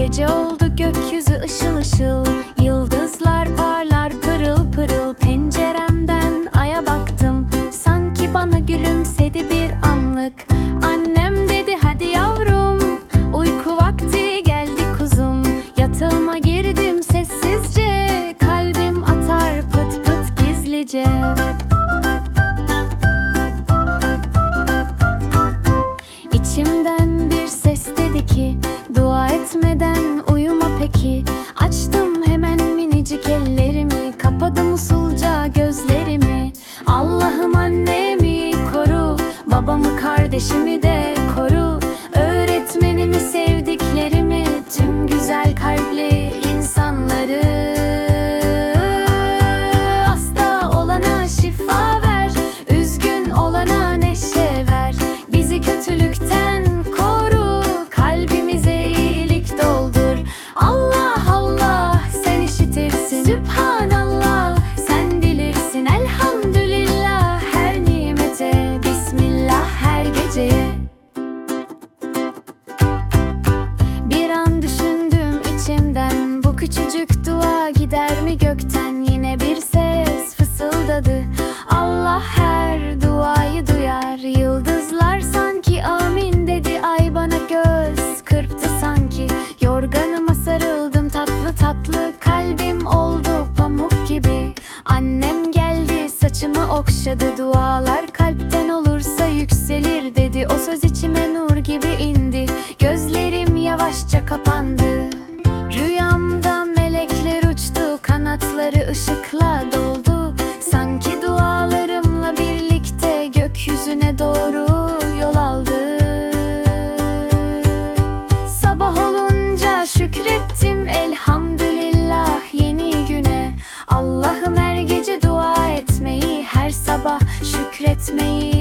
Gece oldu gökyüzü ışıl ışıl. Açtım hemen minicik ellerimi Kapadım usulca gözlerimi. Allah'ım annemi koru Babamı kardeşimi de saçımı okşadı dualar Kalpten olursa yükselir dedi. O söz içime nur gibi indi Gözlerim yavaşça kapandı. Rüyamda melekler uçtu Kanatları ışıkla doldu. me.